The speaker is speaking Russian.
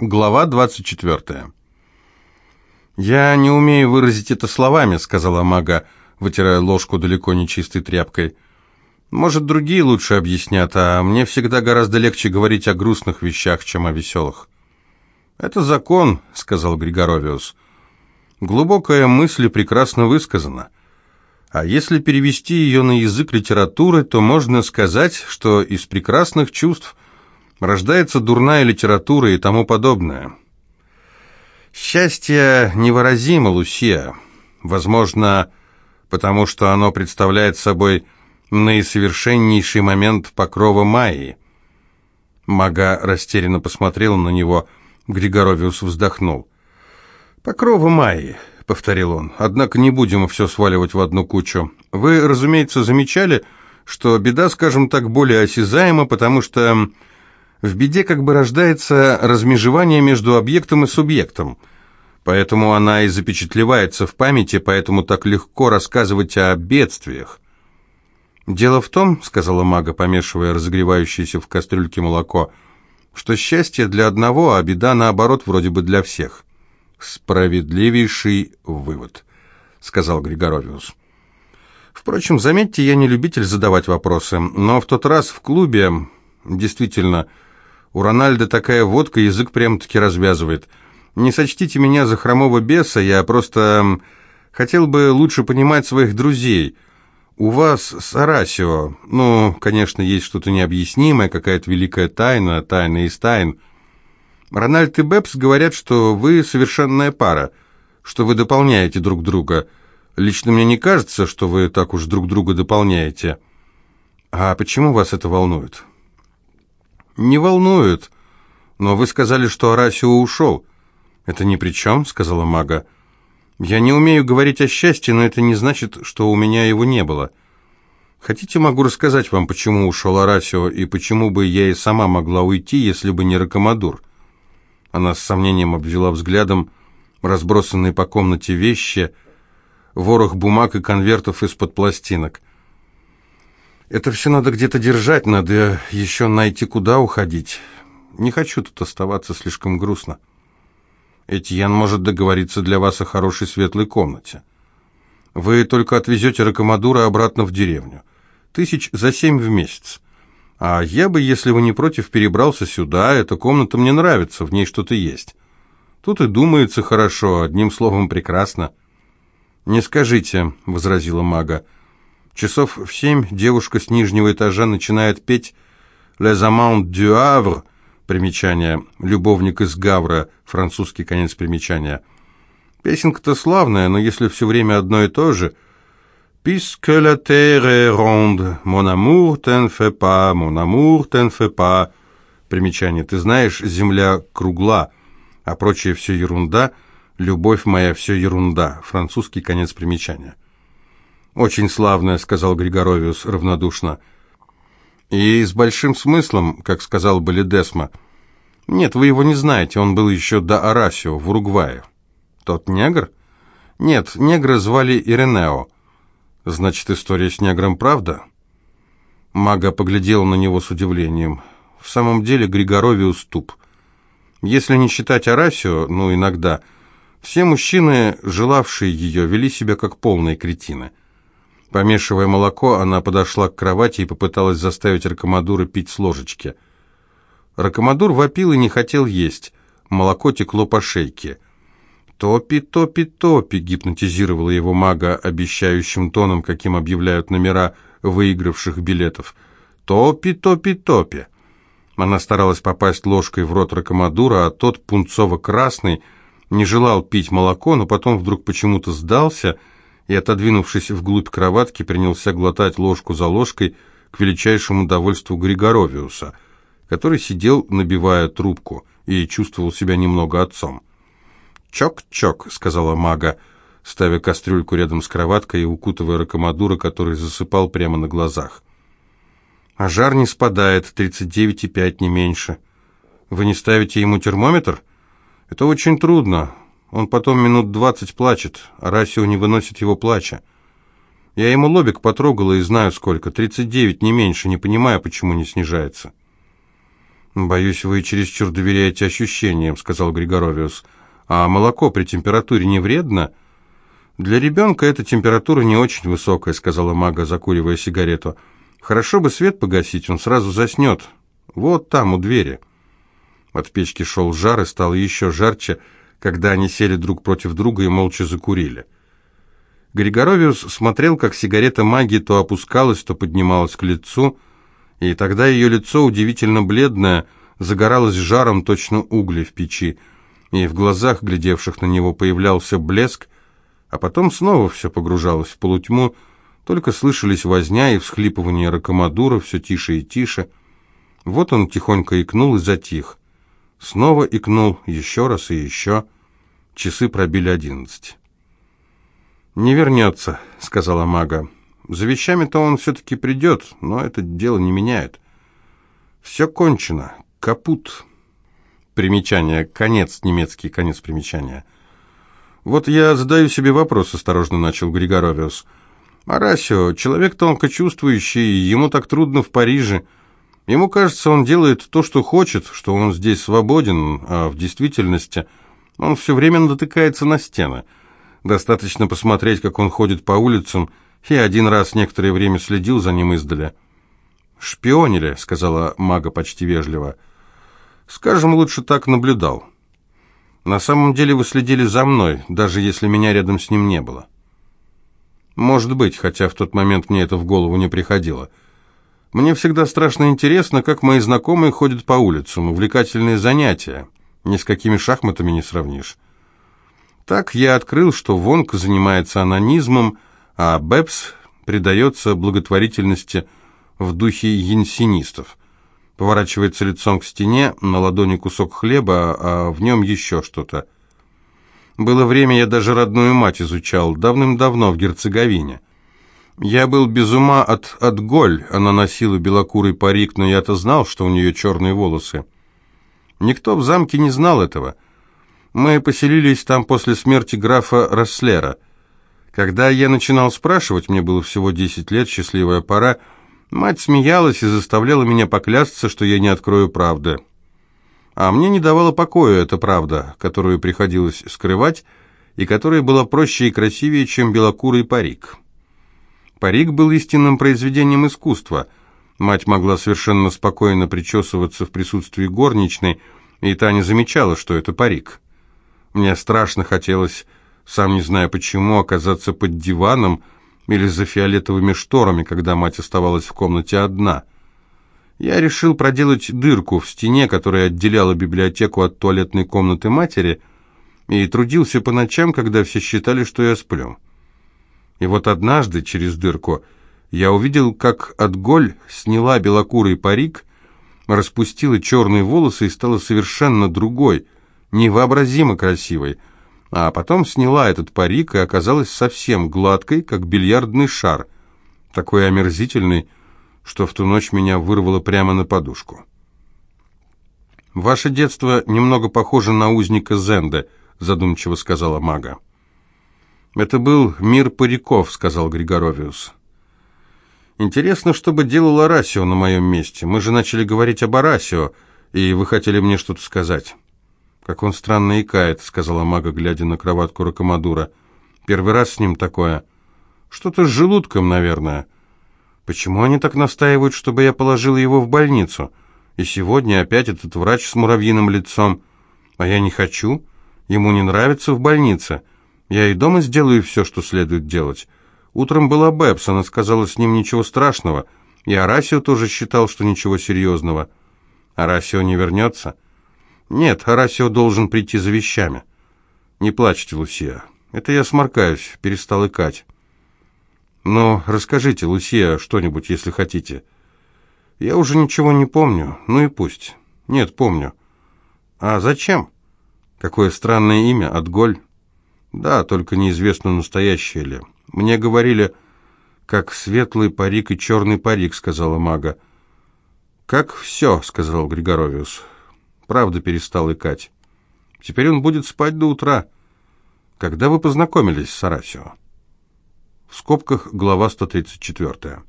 Глава 24. «Я не умею выразить это словами», — сказала мага, вытирая ложку далеко не чистой тряпкой. «Может, другие лучше объяснят, а мне всегда гораздо легче говорить о грустных вещах, чем о веселых». «Это закон», — сказал Григоровиус. «Глубокая мысль прекрасно высказана. А если перевести ее на язык литературы, то можно сказать, что из прекрасных чувств рождается дурная литература и тому подобное». Счастье невыразимо, Лусия. Возможно, потому что оно представляет собой наисовершеннейший момент покрова Майи. Мага растерянно посмотрела на него. Григоровиус вздохнул. «Покрова Майи», — повторил он. «Однако не будем все сваливать в одну кучу. Вы, разумеется, замечали, что беда, скажем так, более осязаема, потому что в беде как бы рождается размежевание между объектом и субъектом. Поэтому она и запечатлевается в памяти, поэтому так легко рассказывать о бедствиях. «Дело в том, — сказала мага, помешивая разогревающееся в кастрюльке молоко, — что счастье для одного, а беда, наоборот, вроде бы для всех». «Справедливейший вывод», — сказал Григоровиус. «Впрочем, заметьте, я не любитель задавать вопросы, но в тот раз в клубе, действительно, — у Рональда такая водка, язык прямо-таки развязывает. Не сочтите меня за хромого беса, я просто хотел бы лучше понимать своих друзей. У вас с Арасио, ну, конечно, есть что-то необъяснимое, какая-то великая тайна, тайна из тайн. Рональд и Бэбс говорят, что вы совершенная пара, что вы дополняете друг друга. Лично мне не кажется, что вы так уж друг друга дополняете. А почему вас это волнует?» «Не волнует. Но вы сказали, что Арасио ушел». «Это ни при чем», — сказала мага. «Я не умею говорить о счастье, но это не значит, что у меня его не было. Хотите, могу рассказать вам, почему ушел Арасио и почему бы я и сама могла уйти, если бы не Ракомадур?» Она с сомнением обвела взглядом разбросанные по комнате вещи, ворох бумаг и конвертов из-под пластинок. Это все надо где-то держать, надо еще найти, куда уходить. Не хочу тут оставаться, слишком грустно. Этьен может договориться для вас о хорошей светлой комнате. Вы только отвезете Ракомадура обратно в деревню. Тысяч за семь в месяц. А я бы, если вы не против, перебрался сюда. Эта комната мне нравится, в ней что-то есть. Тут и думается хорошо, одним словом, прекрасно. «Не скажите», — возразила мага, — Часов в семь девушка с нижнего этажа начинает петь «Les amants du Havre», примечание «Любовник из Гавра», французский конец примечания. Песенка-то славная, но если все время одно и то же «Puisque la terre est ronde, mon amour t'en fait pas, mon amour t'en fait pas», примечание «Ты знаешь, земля кругла», а прочее все ерунда, «Любовь моя все ерунда», французский конец примечания. «Очень славная», — сказал Григоровиус равнодушно. «И с большим смыслом, как сказал бы Ледесма. Нет, вы его не знаете, он был еще до Арасио, в Уругвае». «Тот негр?» «Нет, негра звали Иренео». «Значит, история с негром правда?» Мага поглядела на него с удивлением. «В самом деле Григоровиус туп. Если не считать Арасио, ну, иногда, все мужчины, желавшие ее, вели себя как полные кретины». Помешивая молоко, она подошла к кровати и попыталась заставить Ракомадура пить с ложечки. Ракомадур вопил и не хотел есть. Молоко текло по шейке. «Топи, топи, топи!» — гипнотизировала его мага обещающим тоном, каким объявляют номера выигравших билетов. «Топи, топи, топи!» Она старалась попасть ложкой в рот Ракомадура, а тот, пунцово-красный, не желал пить молоко, но потом вдруг почему-то сдался — и, отодвинувшись вглубь кроватки, принялся глотать ложку за ложкой к величайшему удовольствию Григоровиуса, который сидел, набивая трубку, и чувствовал себя немного отцом. «Чок-чок», — сказала мага, ставя кастрюльку рядом с кроваткой и укутывая ракомадура, который засыпал прямо на глазах. «А жар не спадает, 39,5 не меньше. Вы не ставите ему термометр? Это очень трудно. Он потом минут двадцать плачет, а Расио не выносит его плача. Я ему лобик потрогала и знаю сколько, тридцать девять, не меньше, не понимаю, почему не снижается. «Боюсь, вы чересчур доверяете ощущениям», — сказал Григоровиус. «А молоко при температуре не вредно?» «Для ребенка эта температура не очень высокая», — сказала мага, закуривая сигарету. «Хорошо бы свет погасить, он сразу заснет. Вот там, у двери». От печки шел жар и стало еще жарче, когда они сели друг против друга и молча закурили. Григоровиус смотрел, как сигарета маги то опускалась, то поднималась к лицу, и тогда ее лицо, удивительно бледное, загоралось жаром точно угли в печи, и в глазах, глядевших на него, появлялся блеск, а потом снова все погружалось в полутьму, только слышались возня и всхлипывание ракомадура все тише и тише. Вот он тихонько икнул и затих. Снова икнул, еще раз и еще. Часы пробили одиннадцать. «Не вернется», — сказала мага. «За вещами-то он все-таки придет, но это дело не меняет. Все кончено. Капут». Примечание. Конец немецкий, конец примечания. «Вот я задаю себе вопрос», — осторожно начал Григоровиус. «Арасио, человек тонко чувствующий, ему так трудно в Париже. Ему кажется, он делает то, что хочет, что он здесь свободен, а в действительности он все время натыкается на стены. Достаточно посмотреть, как он ходит по улицам, и один раз некоторое время следил за ним издали». «Шпионили», — сказала мага почти вежливо. «Скажем, лучше так наблюдал». На самом деле вы следили за мной, даже если меня рядом с ним не было. Может быть, хотя в тот момент мне это в голову не приходило. Мне всегда страшно интересно, как мои знакомые ходят по улицам, увлекательные занятия. Ни с какими шахматами не сравнишь. Так я открыл, что Вонг занимается анонизмом, а Бэбс предается благотворительности в духе янсинистов – поворачивается лицом к стене, на ладони кусок хлеба, а в нем еще что-то. Было время, я даже родную мать изучал, давным-давно в Герцеговине. Я был без ума от Отголь, она носила белокурый парик, но я-то знал, что у нее черные волосы. Никто в замке не знал этого. Мы поселились там после смерти графа Расслера. Когда я начинал спрашивать, мне было всего десять лет, счастливая пора, Мать смеялась и заставляла меня поклясться, что я не открою правды. А мне не давала покоя эта правда, которую приходилось скрывать, и которая была проще и красивее, чем белокурый парик. Парик был истинным произведением искусства. Мать могла совершенно спокойно причесываться в присутствии горничной, и та не замечала, что это парик. Мне страшно хотелось, сам не зная почему, оказаться под диваном, или за фиолетовыми шторами, когда мать оставалась в комнате одна. Я решил проделать дырку в стене, которая отделяла библиотеку от туалетной комнаты матери, и трудился по ночам, когда все считали, что я сплю. И вот однажды, через дырку, я увидел, как Отголь сняла белокурый парик, распустила черные волосы и стала совершенно другой, невообразимо красивой — а потом сняла этот парик и оказалась совсем гладкой, как бильярдный шар, такой омерзительный, что в ту ночь меня вырвало прямо на подушку. «Ваше детство немного похоже на узника Зенда», — задумчиво сказала мага. «Это был мир париков», — сказал Григоровиус. «Интересно, что бы делал Арасио на моем месте. Мы же начали говорить об Арасио, и вы хотели мне что-то сказать». «Как он странно икает», — сказала мага, глядя на кроватку Ракомадура. «Первый раз с ним такое. Что-то с желудком, наверное. Почему они так настаивают, чтобы я положила его в больницу? И сегодня опять этот врач с муравьиным лицом. А я не хочу. Ему не нравится в больнице. Я и дома сделаю все, что следует делать. Утром была Бэбс, она сказала, с ним ничего страшного. И Арасио тоже считал, что ничего серьезного. Арасио не вернется». «Нет, Хорасио должен прийти за вещами». «Не плачьте, Лусия. Это я сморкаюсь, перестал икать». «Ну, расскажите, Лусия, что-нибудь, если хотите». «Я уже ничего не помню. Ну и пусть». «Нет, помню». «А зачем?» «Какое странное имя, Отголь». «Да, только неизвестно, настоящее ли. Мне говорили, как светлый парик и черный парик», — сказала мага. «Как все», — сказал Григоровиус. Правда перестал икать. Теперь он будет спать до утра. Когда вы познакомились с Арасио? В скобках глава 134.